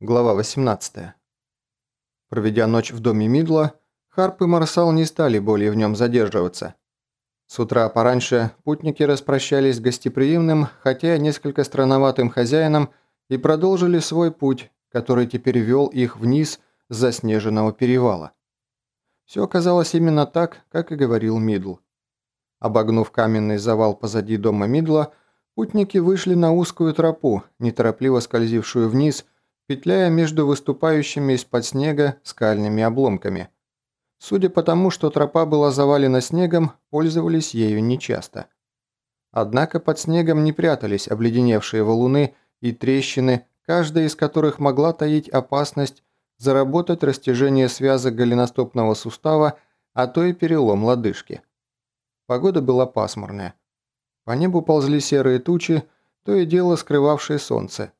Глава 18. Проведя ночь в доме Мидла, Харп и Марсал не стали более в нем задерживаться. С утра пораньше путники распрощались с гостеприимным, хотя несколько странноватым хозяином и продолжили свой путь, который теперь вел их вниз с заснеженного перевала. Все оказалось именно так, как и говорил Мидл. Обогнув каменный завал позади дома Мидла, путники вышли на узкую тропу, неторопливо скользившую вниз – петляя между выступающими из-под снега скальными обломками. Судя по тому, что тропа была завалена снегом, пользовались ею нечасто. Однако под снегом не прятались обледеневшие валуны и трещины, каждая из которых могла таить опасность заработать растяжение связок голеностопного сустава, а то и перелом лодыжки. Погода была пасмурная. По небу ползли серые тучи, то и дело скрывавшие солнце,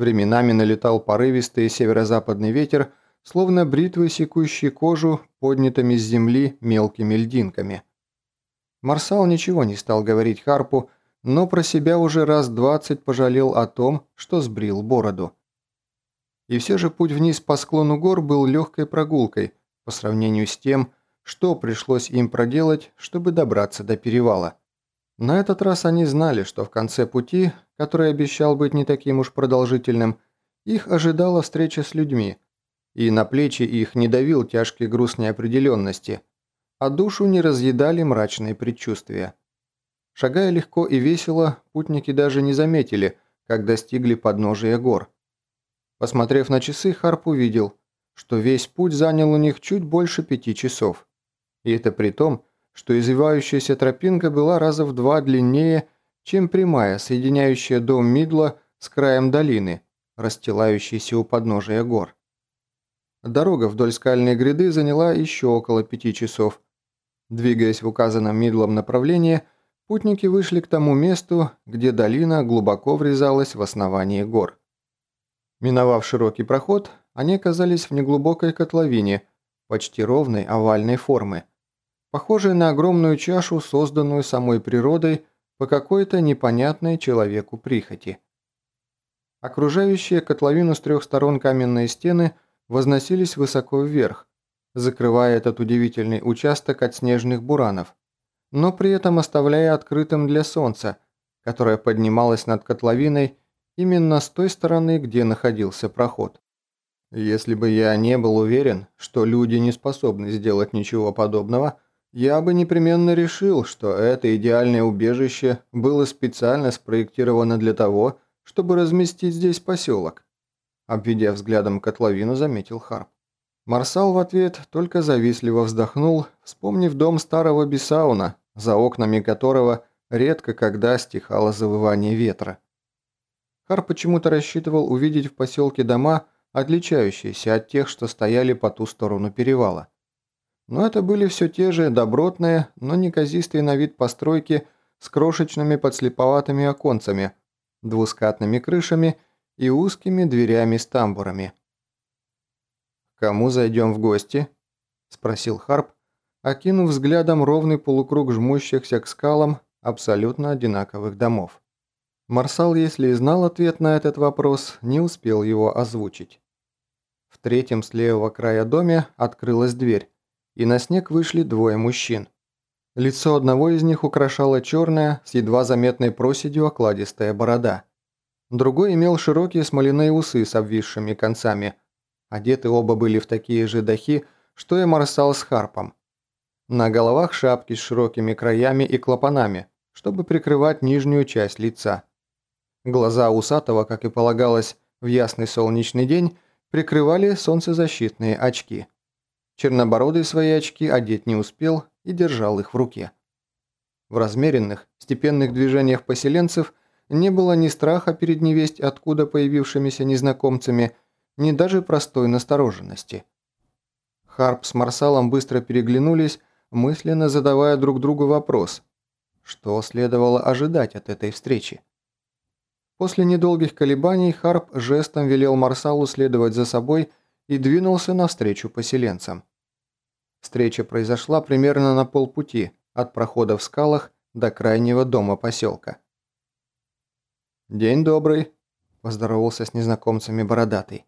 Временами налетал порывистый северо-западный ветер, словно бритвы, секущие кожу, поднятыми с земли мелкими льдинками. Марсал ничего не стал говорить Харпу, но про себя уже раз двадцать пожалел о том, что сбрил бороду. И все же путь вниз по склону гор был легкой прогулкой по сравнению с тем, что пришлось им проделать, чтобы добраться до перевала. На этот раз они знали, что в конце пути, который обещал быть не таким уж продолжительным, их ожидала встреча с людьми, и на плечи их не давил тяжкий груз неопределенности, а душу не разъедали мрачные предчувствия. Шагая легко и весело, путники даже не заметили, как достигли подножия гор. Посмотрев на часы, Харп увидел, что весь путь занял у них чуть больше пяти часов. И это при том, что извивающаяся тропинка была раза в два длиннее, чем прямая, соединяющая дом Мидла с краем долины, расстилающейся у подножия гор. Дорога вдоль скальной гряды заняла еще около пяти часов. Двигаясь в указанном Мидлом направлении, путники вышли к тому месту, где долина глубоко врезалась в основание гор. Миновав широкий проход, они оказались в неглубокой котловине, почти ровной овальной формы – похожей на огромную чашу, созданную самой природой по какой-то непонятной человеку прихоти. Окружающие котловину с трех сторон каменные стены возносились высоко вверх, закрывая этот удивительный участок от снежных буранов, но при этом оставляя открытым для солнца, которое поднималось над котловиной именно с той стороны, где находился проход. Если бы я не был уверен, что люди не способны сделать ничего подобного – я бы непременно решил, что это идеальное убежище было специально спроектировано для того, чтобы разместить здесь поселок. Обведя взглядом котловину, заметил Харп. Марсал в ответ только завистливо вздохнул, вспомнив дом старого Бесауна, за окнами которого редко когда стихало завывание ветра. Харп почему-то рассчитывал увидеть в поселке дома, отличающиеся от тех, что стояли по ту сторону перевала. Но это были все те же добротные, но неказистые на вид постройки с крошечными подслеповатыми оконцами, двускатными крышами и узкими дверями с тамбурами. «Кому зайдем в гости?» – спросил Харп, окинув взглядом ровный полукруг жмущихся к скалам абсолютно одинаковых домов. Марсал, если и знал ответ на этот вопрос, не успел его озвучить. В третьем с левого края доме открылась дверь, и на снег вышли двое мужчин. Лицо одного из них украшала черная, с едва заметной проседью окладистая борода. Другой имел широкие смоляные усы с обвисшими концами. Одеты оба были в такие же дахи, что и Марсал с Харпом. На головах шапки с широкими краями и клапанами, чтобы прикрывать нижнюю часть лица. Глаза усатого, как и полагалось, в ясный солнечный день, прикрывали солнцезащитные очки. Чернобородый свои очки одеть не успел и держал их в руке. В размеренных, степенных движениях поселенцев не было ни страха перед невесть откуда появившимися незнакомцами, ни даже простой настороженности. Харп с Марсалом быстро переглянулись, мысленно задавая друг другу вопрос, что следовало ожидать от этой встречи. После недолгих колебаний Харп жестом велел Марсалу следовать за собой и двинулся навстречу поселенцам. Встреча произошла примерно на полпути от прохода в скалах до крайнего дома поселка. «День добрый», – поздоровался с незнакомцами бородатый.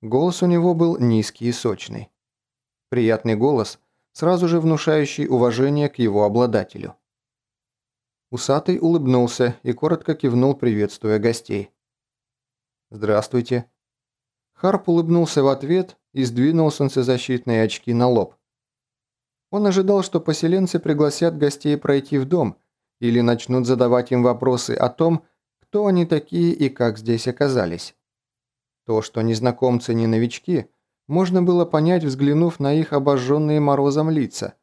Голос у него был низкий и сочный. Приятный голос, сразу же внушающий уважение к его обладателю. Усатый улыбнулся и коротко кивнул, приветствуя гостей. «Здравствуйте». Харп улыбнулся в ответ и сдвинул солнцезащитные очки на лоб. Он ожидал, что поселенцы пригласят гостей пройти в дом или начнут задавать им вопросы о том, кто они такие и как здесь оказались. То, что незнакомцы не новички, можно было понять, взглянув на их обожженные морозом лица.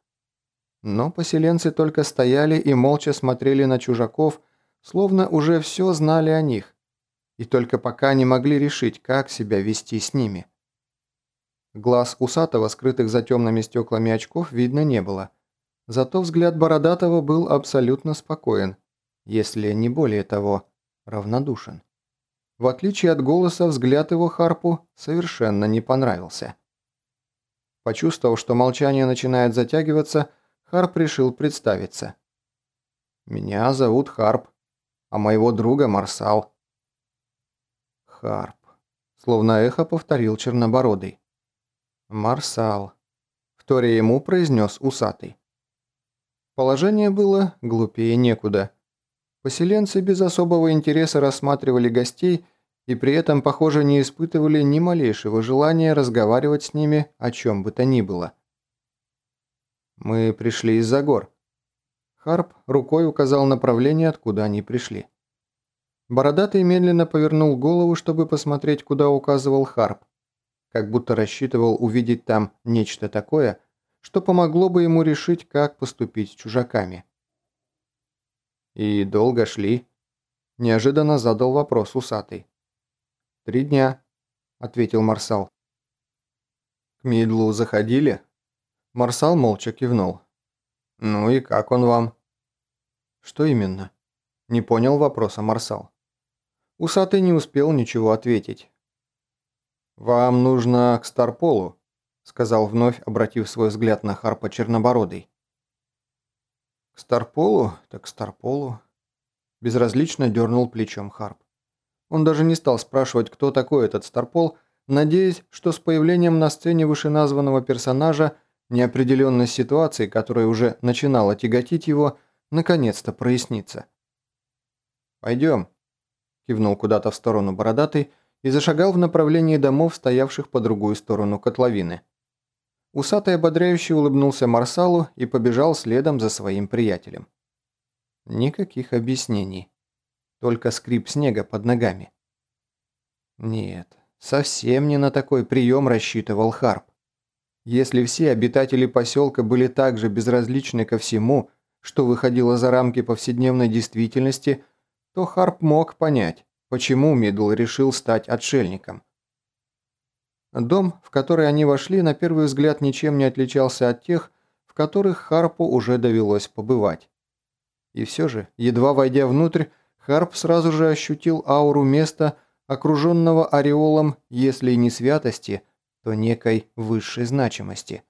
Но поселенцы только стояли и молча смотрели на чужаков, словно уже все знали о них, и только пока не могли решить, как себя вести с ними. Глаз усатого, скрытых за темными стеклами очков, видно не было. Зато взгляд бородатого был абсолютно спокоен, если не более того, равнодушен. В отличие от голоса, взгляд его Харпу совершенно не понравился. Почувствовав, что молчание начинает затягиваться, Харп решил представиться. «Меня зовут Харп, а моего друга Марсал». «Харп», словно эхо повторил Чернобородый. «Марсал», – вторя ему произнес усатый. Положение было глупее некуда. Поселенцы без особого интереса рассматривали гостей и при этом, похоже, не испытывали ни малейшего желания разговаривать с ними о чем бы то ни было. «Мы пришли из-за гор». Харп рукой указал направление, откуда они пришли. Бородатый медленно повернул голову, чтобы посмотреть, куда указывал Харп как будто рассчитывал увидеть там нечто такое, что помогло бы ему решить, как поступить с чужаками. «И долго шли?» – неожиданно задал вопрос усатый. «Три дня», – ответил Марсал. «К Мидлу заходили?» Марсал молча кивнул. «Ну и как он вам?» «Что именно?» – не понял вопроса Марсал. Усатый не успел ничего ответить. «Вам нужно к Старполу», – сказал вновь, обратив свой взгляд на Харпа Чернобородый. «К Старполу? Так к Старполу». Безразлично дернул плечом Харп. Он даже не стал спрашивать, кто такой этот Старпол, надеясь, что с появлением на сцене вышеназванного персонажа неопределенность ситуации, которая уже начинала тяготить его, наконец-то прояснится. «Пойдем», – кивнул куда-то в сторону бородатый, – и зашагал в направлении домов, стоявших по другую сторону котловины. Усатый ободряюще улыбнулся Марсалу и побежал следом за своим приятелем. Никаких объяснений. Только скрип снега под ногами. Нет, совсем не на такой прием рассчитывал Харп. Если все обитатели поселка были так же безразличны ко всему, что выходило за рамки повседневной действительности, то Харп мог понять, почему Мидл решил стать отшельником. Дом, в который они вошли, на первый взгляд ничем не отличался от тех, в которых Харпу уже довелось побывать. И все же, едва войдя внутрь, Харп сразу же ощутил ауру места, окруженного ореолом, если и не святости, то некой высшей значимости.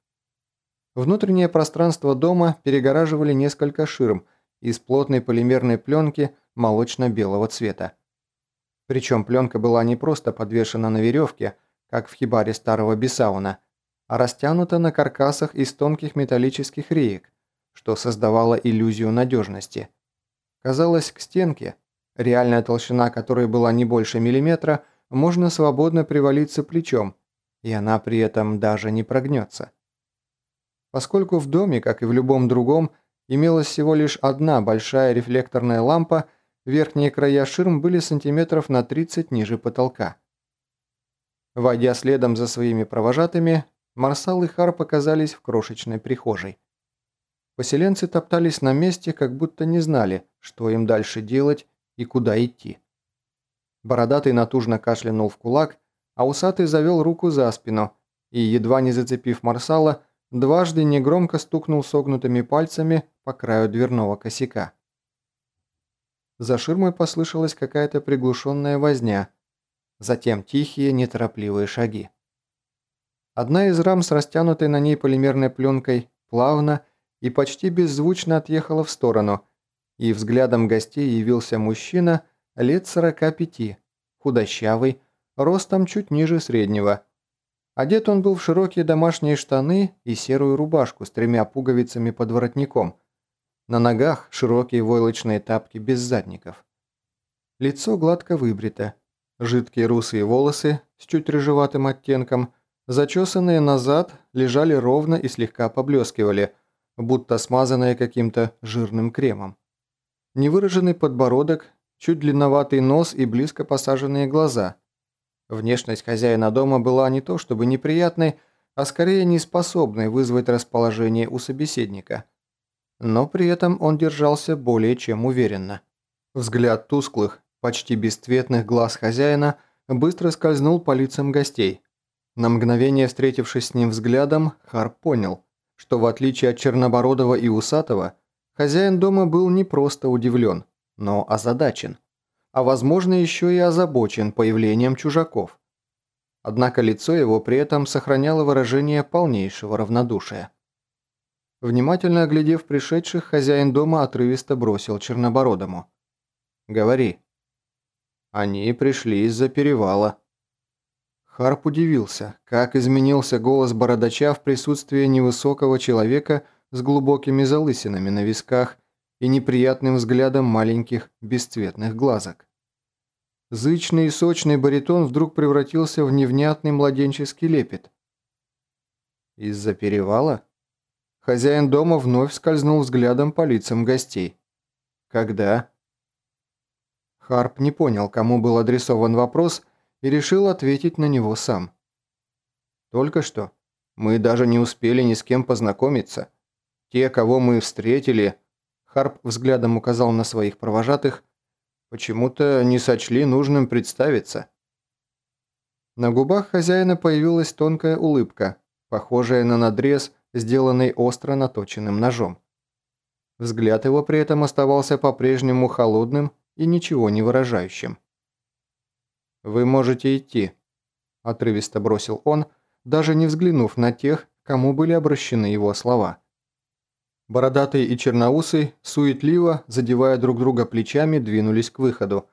Внутреннее пространство дома перегораживали несколько ширм из плотной полимерной пленки молочно-белого цвета. Причем пленка была не просто подвешена на веревке, как в хибаре старого Бесауна, а растянута на каркасах из тонких металлических реек, что создавало иллюзию надежности. Казалось, к стенке, реальная толщина которой была не больше миллиметра, можно свободно привалиться плечом, и она при этом даже не прогнется. Поскольку в доме, как и в любом другом, имелась всего лишь одна большая рефлекторная лампа – Верхние края ширм были сантиметров на 30 ниже потолка. Войдя следом за своими провожатыми, Марсал и Хар показались в крошечной прихожей. Поселенцы топтались на месте, как будто не знали, что им дальше делать и куда идти. Бородатый натужно кашлянул в кулак, а усатый завел руку за спину и, едва не зацепив Марсала, дважды негромко стукнул согнутыми пальцами по краю дверного косяка. За ширмой послышалась какая-то приглушенная возня, затем тихие, неторопливые шаги. Одна из рам с растянутой на ней полимерной пленкой плавно и почти беззвучно отъехала в сторону, и взглядом гостей явился мужчина лет 45, худощавый, ростом чуть ниже среднего, Одет он был в широкие домашние штаны и серую рубашку с тремя пуговицами под воротником. На ногах широкие войлочные тапки без задников. Лицо гладко выбрито. Жидкие русые волосы с чуть рыжеватым оттенком, зачесанные назад, лежали ровно и слегка поблескивали, будто смазанные каким-то жирным кремом. Невыраженный подбородок, чуть длинноватый нос и близко посаженные глаза – Внешность хозяина дома была не то чтобы неприятной, а скорее неспособной вызвать расположение у собеседника. Но при этом он держался более чем уверенно. Взгляд тусклых, почти бесцветных глаз хозяина быстро скользнул по лицам гостей. На мгновение встретившись с ним взглядом, Харп понял, что в отличие от Чернобородова и Усатого, хозяин дома был не просто удивлен, но озадачен а возможно еще и озабочен появлением чужаков. Однако лицо его при этом сохраняло выражение полнейшего равнодушия. Внимательно оглядев пришедших, хозяин дома отрывисто бросил Чернобородому. «Говори». «Они пришли из-за перевала». Харп удивился, как изменился голос бородача в присутствии невысокого человека с глубокими залысинами на висках и неприятным взглядом маленьких бесцветных глазок. Зычный и сочный баритон вдруг превратился в невнятный младенческий лепет. Из-за перевала? Хозяин дома вновь скользнул взглядом по лицам гостей. Когда? Харп не понял, кому был адресован вопрос, и решил ответить на него сам. Только что. Мы даже не успели ни с кем познакомиться. Те, кого мы встретили, Харп взглядом указал на своих провожатых, почему-то не сочли нужным представиться. На губах хозяина появилась тонкая улыбка, похожая на надрез, сделанный остро наточенным ножом. Взгляд его при этом оставался по-прежнему холодным и ничего не выражающим. «Вы можете идти», – отрывисто бросил он, даже не взглянув на тех, кому были обращены его слова. Бородатый и черноусый, суетливо, задевая друг друга плечами, двинулись к выходу.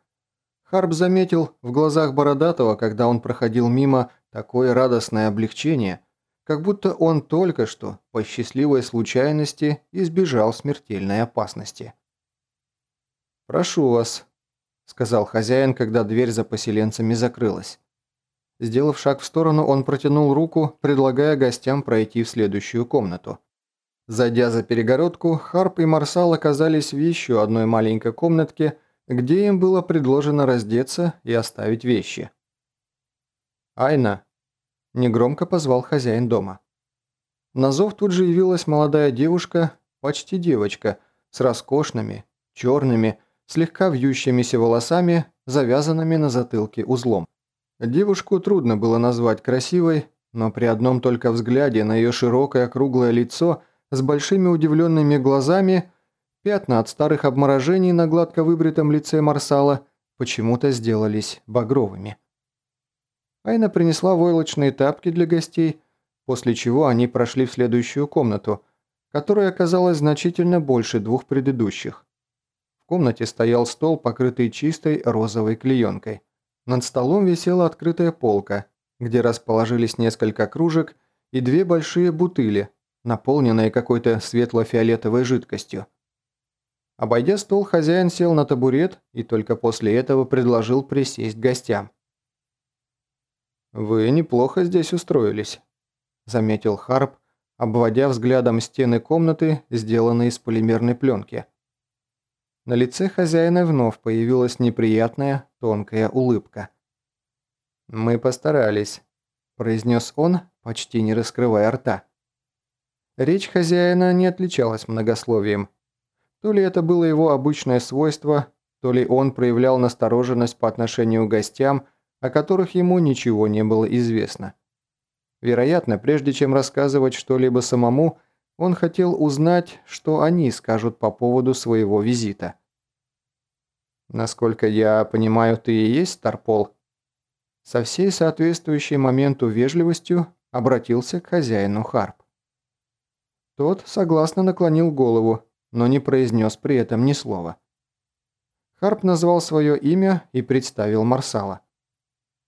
Харп заметил в глазах Бородатого, когда он проходил мимо, такое радостное облегчение, как будто он только что, по счастливой случайности, избежал смертельной опасности. «Прошу вас», – сказал хозяин, когда дверь за поселенцами закрылась. Сделав шаг в сторону, он протянул руку, предлагая гостям пройти в следующую комнату. Зайдя за перегородку, Харп и Марсал оказались в еще одной маленькой комнатке, где им было предложено раздеться и оставить вещи. «Айна!» – негромко позвал хозяин дома. На зов тут же явилась молодая девушка, почти девочка, с роскошными, черными, слегка вьющимися волосами, завязанными на затылке узлом. Девушку трудно было назвать красивой, но при одном только взгляде на ее широкое круглое лицо – с большими удивленными глазами, пятна от старых обморожений на гладко выбритом лице Марсала почему-то сделались багровыми. Айна принесла войлочные тапки для гостей, после чего они прошли в следующую комнату, которая оказалась значительно больше двух предыдущих. В комнате стоял стол, покрытый чистой розовой клеенкой. Над столом висела открытая полка, где расположились несколько кружек и две большие бутыли, наполненное какой-то светло-фиолетовой жидкостью. Обойдя стол, хозяин сел на табурет и только после этого предложил присесть гостям. «Вы неплохо здесь устроились», – заметил Харп, обводя взглядом стены комнаты, сделанные из полимерной пленки. На лице хозяина вновь появилась неприятная, тонкая улыбка. «Мы постарались», – произнес он, почти не раскрывая рта. Речь хозяина не отличалась многословием. То ли это было его обычное свойство, то ли он проявлял настороженность по отношению к гостям, о которых ему ничего не было известно. Вероятно, прежде чем рассказывать что-либо самому, он хотел узнать, что они скажут по поводу своего визита. «Насколько я понимаю, ты и есть Старпол?» Со всей соответствующей моменту вежливостью обратился к хозяину Харп. Тот согласно наклонил голову, но не произнес при этом ни слова. Харп назвал свое имя и представил Марсала.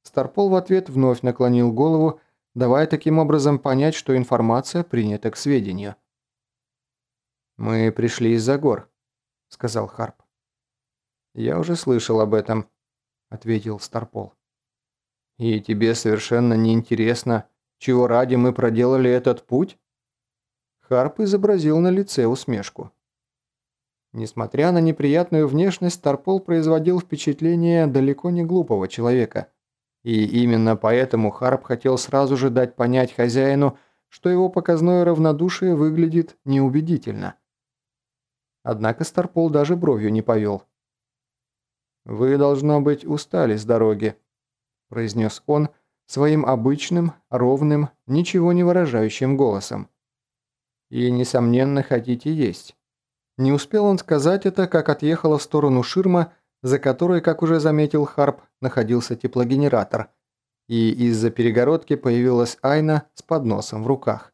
Старпол в ответ вновь наклонил голову, давая таким образом понять, что информация принята к сведению. «Мы пришли из-за гор», — сказал Харп. «Я уже слышал об этом», — ответил Старпол. «И тебе совершенно неинтересно, чего ради мы проделали этот путь?» Харп изобразил на лице усмешку. Несмотря на неприятную внешность, Старпол производил впечатление далеко не глупого человека. И именно поэтому Харп хотел сразу же дать понять хозяину, что его показное равнодушие выглядит неубедительно. Однако Старпол даже бровью не повел. «Вы, должно быть, устали с дороги», – произнес он своим обычным, ровным, ничего не выражающим голосом. «И, несомненно, хотите есть». Не успел он сказать это, как отъехала в сторону ширма, за которой, как уже заметил Харп, находился теплогенератор, и из-за перегородки появилась Айна с подносом в руках.